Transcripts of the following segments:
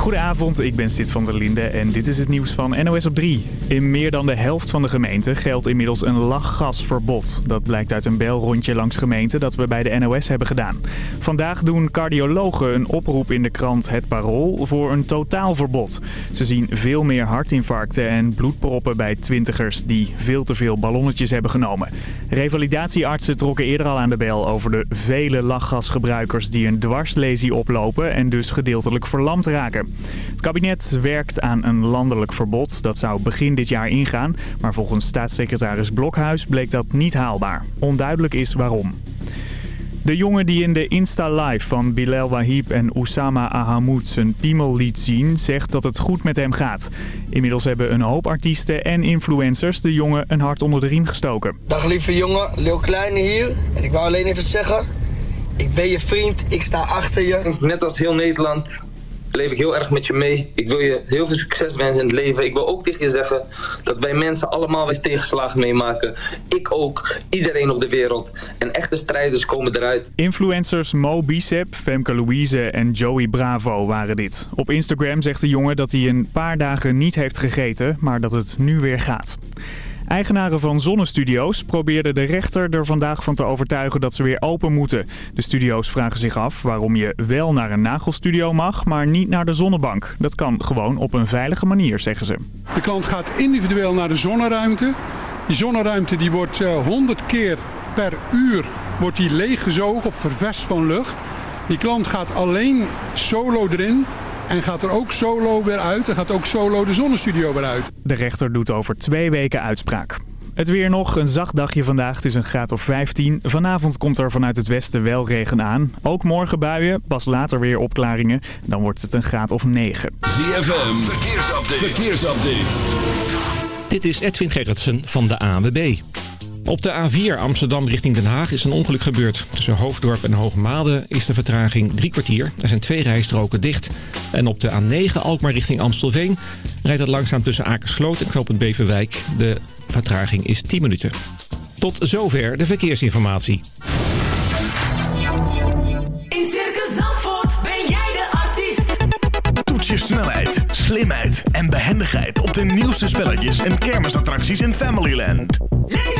Goedenavond, ik ben Sid van der Linde en dit is het nieuws van NOS op 3. In meer dan de helft van de gemeenten geldt inmiddels een lachgasverbod. Dat blijkt uit een belrondje langs gemeenten dat we bij de NOS hebben gedaan. Vandaag doen cardiologen een oproep in de krant Het Parool voor een totaalverbod. Ze zien veel meer hartinfarcten en bloedproppen bij twintigers die veel te veel ballonnetjes hebben genomen. Revalidatieartsen trokken eerder al aan de bel over de vele lachgasgebruikers die een dwarslesie oplopen en dus gedeeltelijk verlamd raken. Het kabinet werkt aan een landelijk verbod. Dat zou begin dit jaar ingaan. Maar volgens staatssecretaris Blokhuis bleek dat niet haalbaar. Onduidelijk is waarom. De jongen die in de Insta-live van Bilal Wahib en Oussama Ahamoud zijn piemel liet zien, zegt dat het goed met hem gaat. Inmiddels hebben een hoop artiesten en influencers de jongen een hart onder de riem gestoken. Dag lieve jongen, Leeuw Kleine hier. En ik wou alleen even zeggen, ik ben je vriend, ik sta achter je. Net als heel Nederland leef ik heel erg met je mee. Ik wil je heel veel succes wensen in het leven. Ik wil ook tegen je zeggen dat wij mensen allemaal eens tegenslagen meemaken. Ik ook, iedereen op de wereld. En echte strijders komen eruit. Influencers Mo Bicep, Femke Louise en Joey Bravo waren dit. Op Instagram zegt de jongen dat hij een paar dagen niet heeft gegeten, maar dat het nu weer gaat. Eigenaren van zonnestudio's probeerden de rechter er vandaag van te overtuigen dat ze weer open moeten. De studio's vragen zich af waarom je wel naar een nagelstudio mag, maar niet naar de zonnebank. Dat kan gewoon op een veilige manier, zeggen ze. De klant gaat individueel naar de zonneruimte. Die zonneruimte die wordt 100 keer per uur wordt die leeggezogen of vervest van lucht. Die klant gaat alleen solo erin en gaat er ook solo weer uit. En gaat ook solo de zonnestudio weer uit. De rechter doet over twee weken uitspraak. Het weer nog, een zacht dagje vandaag. Het is een graad of 15. Vanavond komt er vanuit het westen wel regen aan. Ook morgen buien, pas later weer opklaringen. Dan wordt het een graad of 9. ZFM, verkeersupdate. verkeersupdate. Dit is Edwin Gerritsen van de ANWB. Op de A4 Amsterdam richting Den Haag is een ongeluk gebeurd. Tussen Hoofddorp en Hoogmade is de vertraging drie kwartier. Er zijn twee rijstroken dicht. En op de A9 Alkmaar richting Amstelveen rijdt het langzaam tussen Akersloot en Knopend Beverwijk. De vertraging is 10 minuten. Tot zover de verkeersinformatie. In Circus Zandvoort ben jij de artiest. Toets je snelheid, slimheid en behendigheid op de nieuwste spelletjes en kermisattracties in Familyland. Leef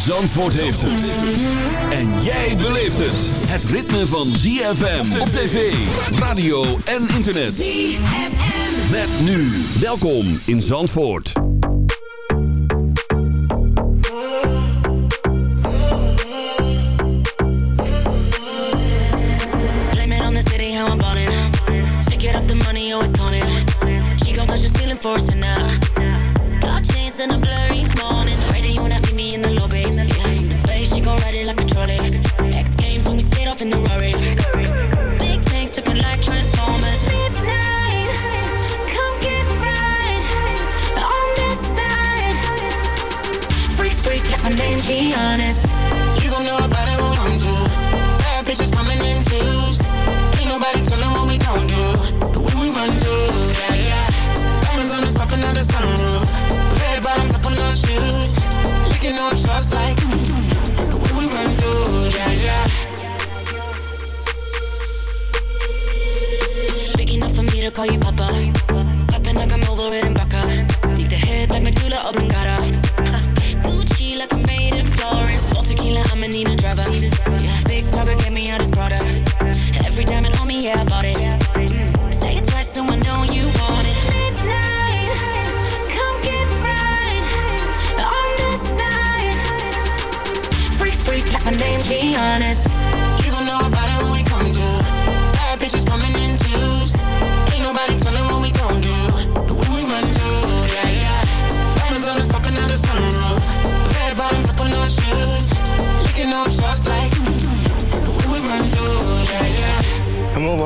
Zandvoort heeft het. En jij beleeft het. Het ritme van ZFM op tv, radio en internet. ZFM. Met nu. Welkom in Zandvoort. Blame it on the city, how I'm ballin'. Pick it up, the money always calling. She gon' touch the ceiling, forcing up. Dark chains and a blurry in the Rari. Big tanks looking like Transformers. Midnight, come get right on this side. Freak, freak, let my name be honest. You know about call you Papa.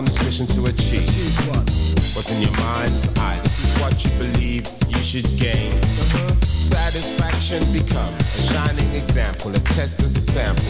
on this mission to achieve. What's in your mind's eye? This is what you believe you should gain. Uh-huh. Satisfaction become a shining example. A test is a sample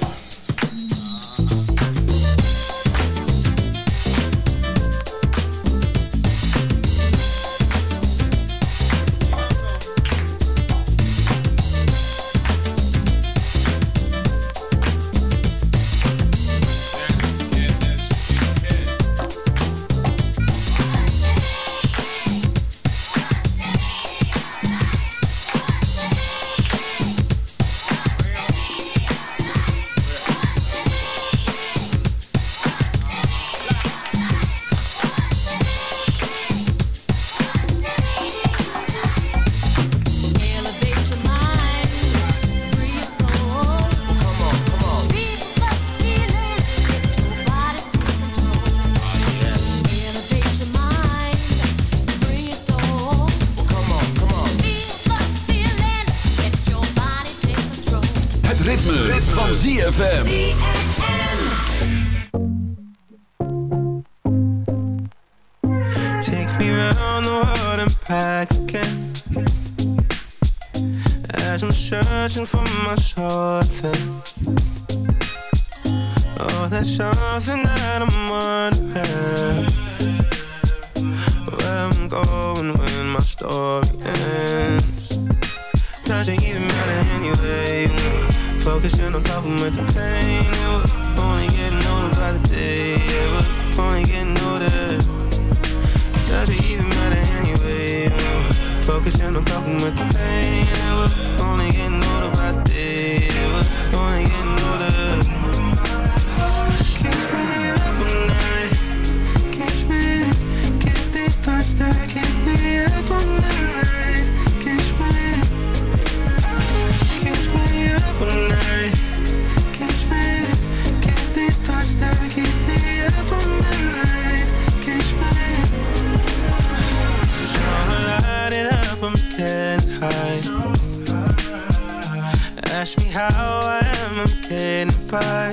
goodbye.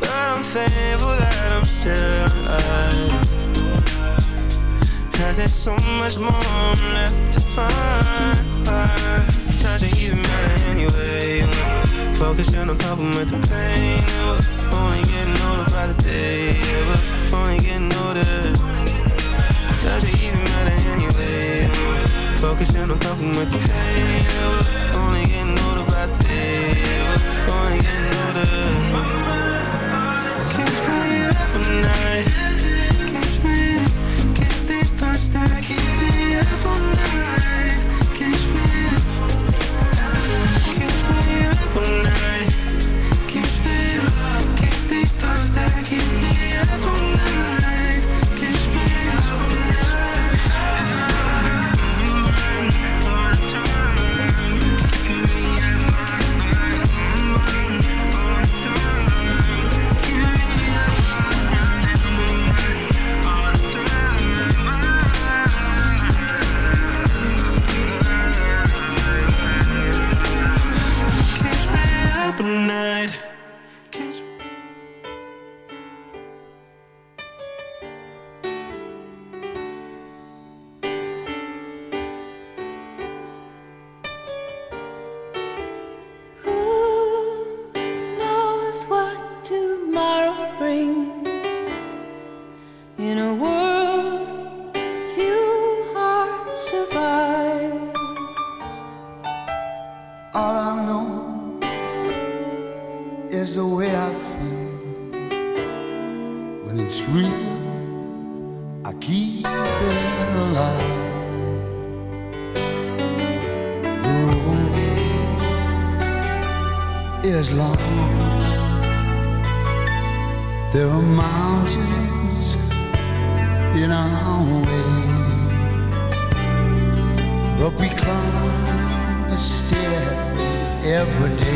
But I'm thankful that I'm still alive. Cause there's so much more I'm left to find. Doesn't even matter anyway. Focus on coping with the pain. Only getting older by the day. Only getting older. Focusing on coping with the pain. Only getting older by the day Only getting older. My keeps me up at night. Keeps me, keep these thoughts that keep me up all night. All I know is the way I feel when it's real. I keep it alive. The road is long. There are mountains in our way, but we climb the stairs every day.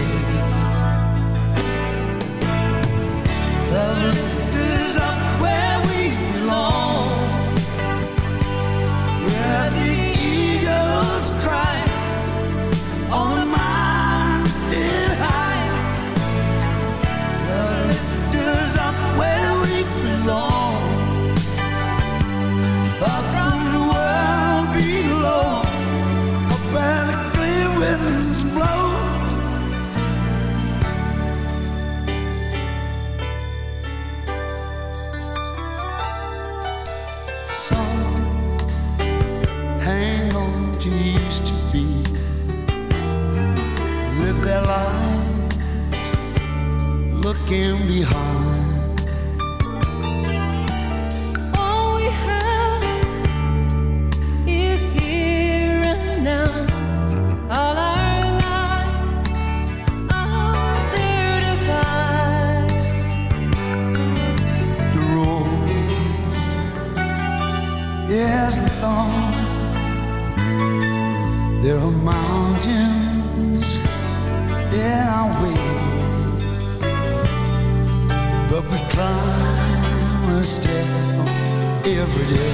day, every day.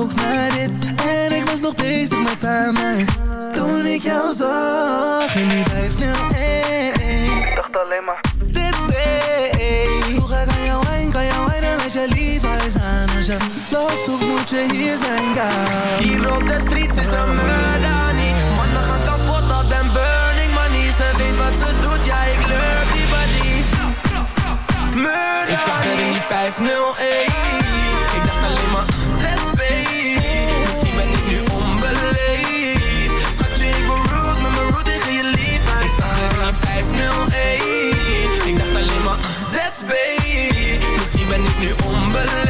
zoek naar dit. En ik was nog bezig met haar, maar Toen ik jou zag in die 501 Ik dacht alleen maar. Dit is Vroeg ik aan jou heen, kan jou heen als je lief is aan. Als je loopt zoekt moet je hier zijn, girl Hier op de streets is een murder niet Mannen gaan kapot, dat den burning money. Ze weet wat ze doet, ja ik leuk die body. Murder Ik zag er in 501 Ik dacht alleen maar 01 Ik dacht alleen maar, ah, that's baby. Misschien ben ik nu onbeleefd.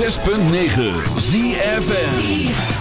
106.9 ZFN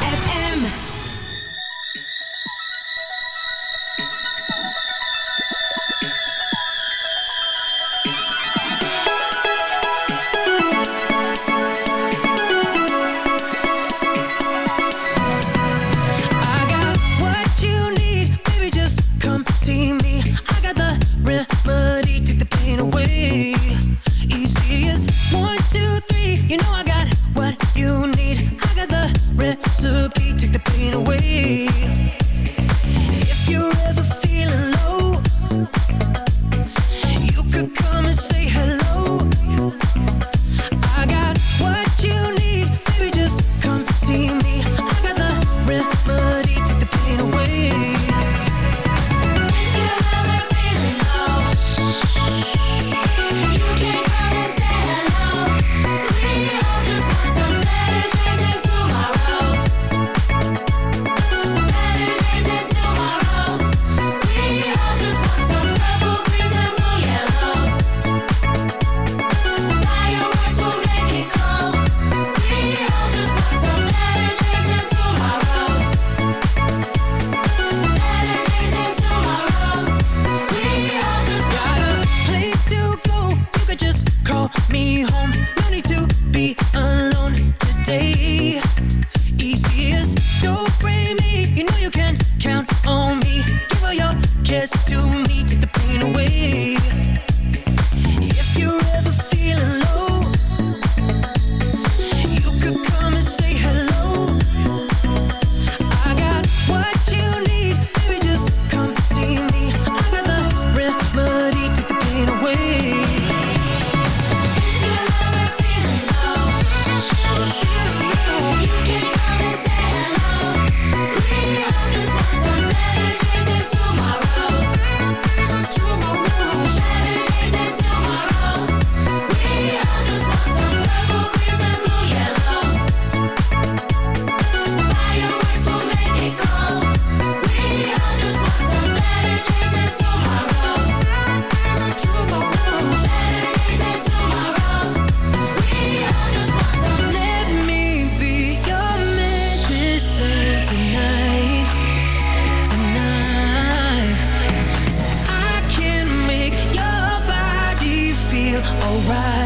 alright.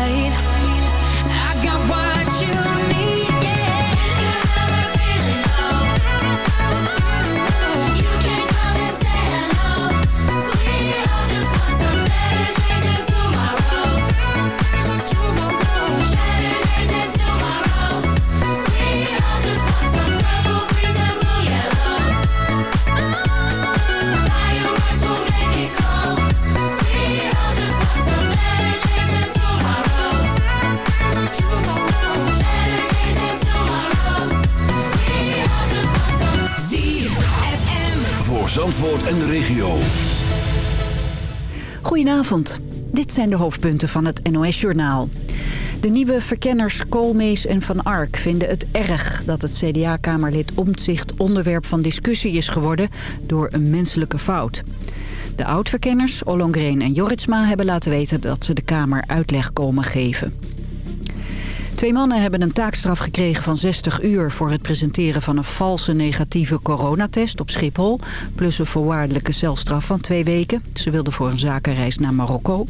Dit zijn de hoofdpunten van het NOS-journaal. De nieuwe verkenners Koolmees en Van Ark vinden het erg dat het CDA-kamerlid Omtzigt onderwerp van discussie is geworden door een menselijke fout. De oud-verkenners Ollongren en Jorritsma hebben laten weten dat ze de Kamer uitleg komen geven. Twee mannen hebben een taakstraf gekregen van 60 uur... voor het presenteren van een valse negatieve coronatest op Schiphol... plus een voorwaardelijke celstraf van twee weken. Ze wilden voor een zakenreis naar Marokko.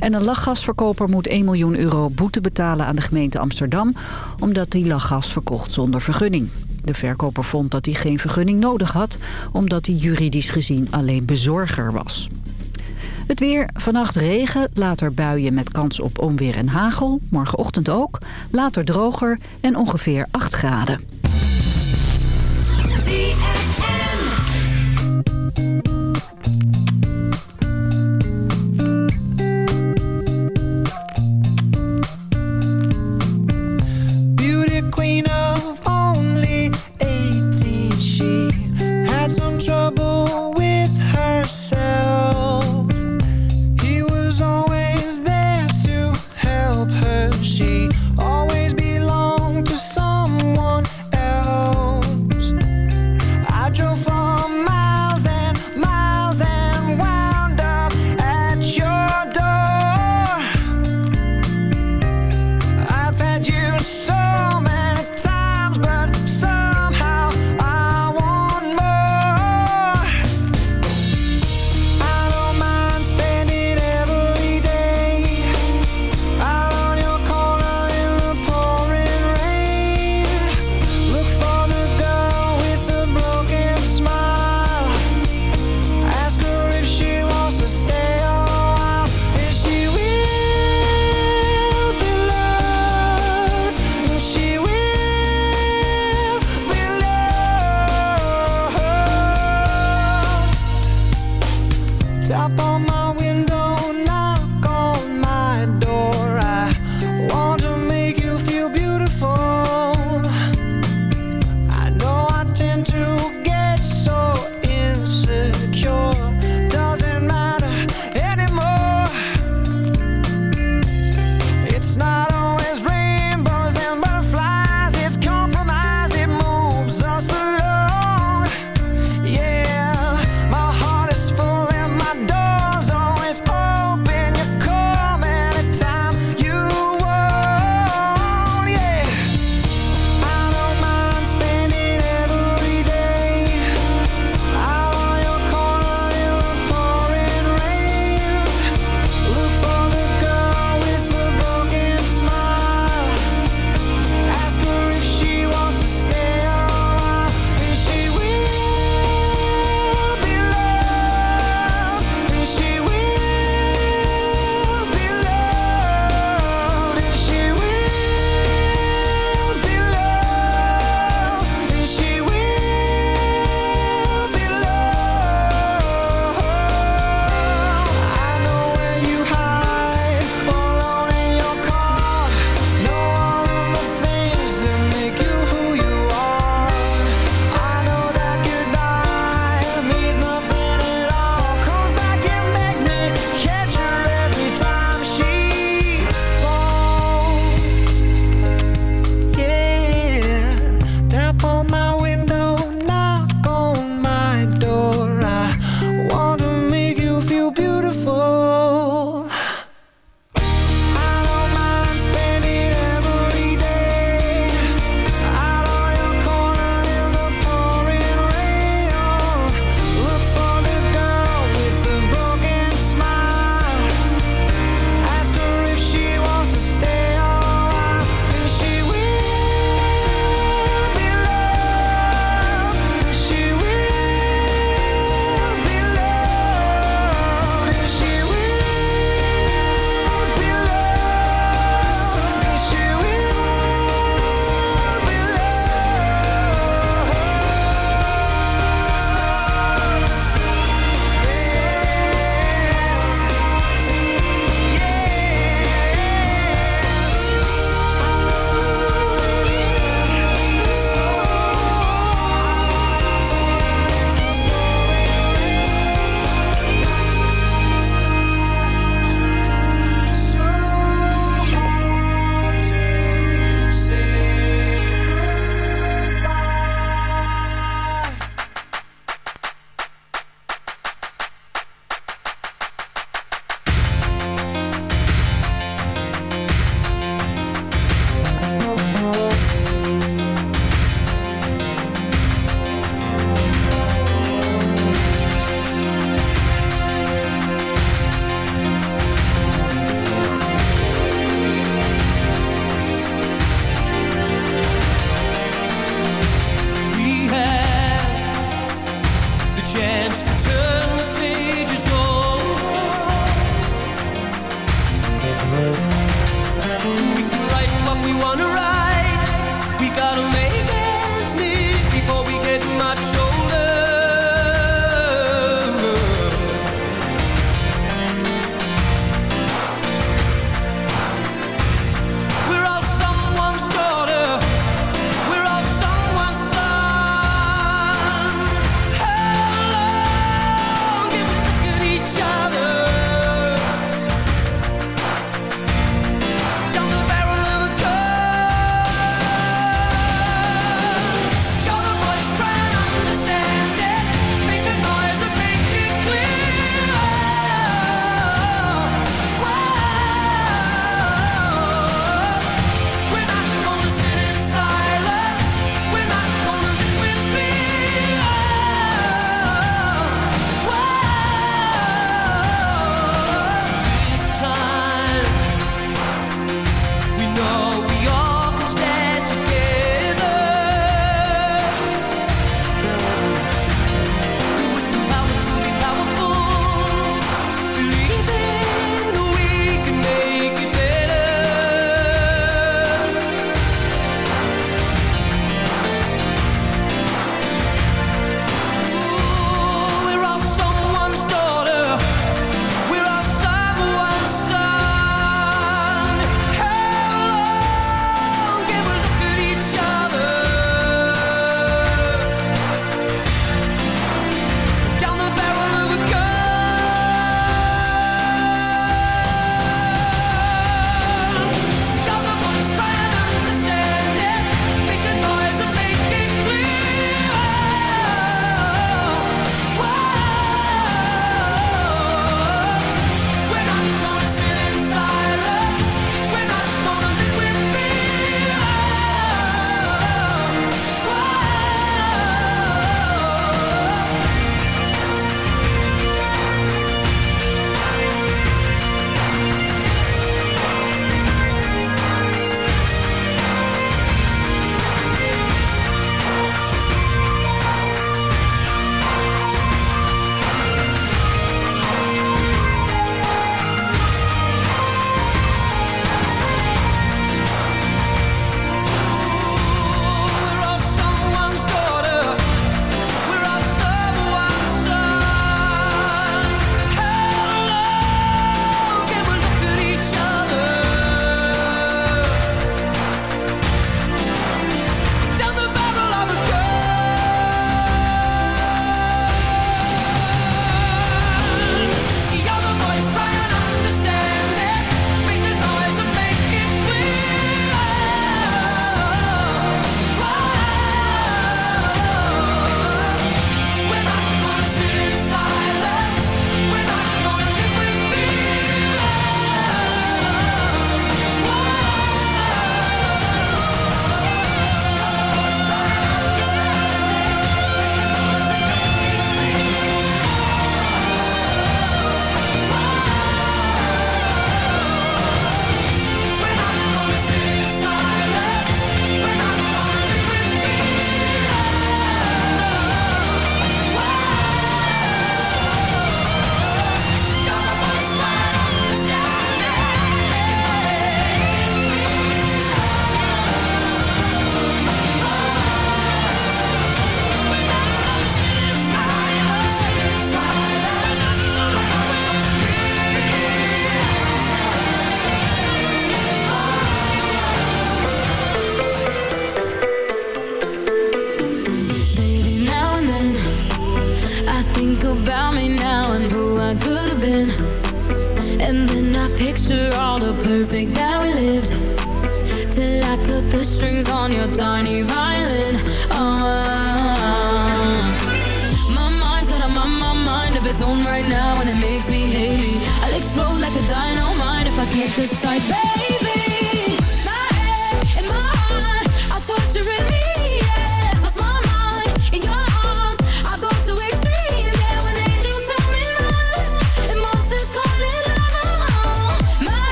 En een lachgasverkoper moet 1 miljoen euro boete betalen aan de gemeente Amsterdam... omdat hij lachgas verkocht zonder vergunning. De verkoper vond dat hij geen vergunning nodig had... omdat hij juridisch gezien alleen bezorger was. Het weer, vannacht regen, later buien met kans op onweer en hagel. Morgenochtend ook, later droger en ongeveer 8 graden.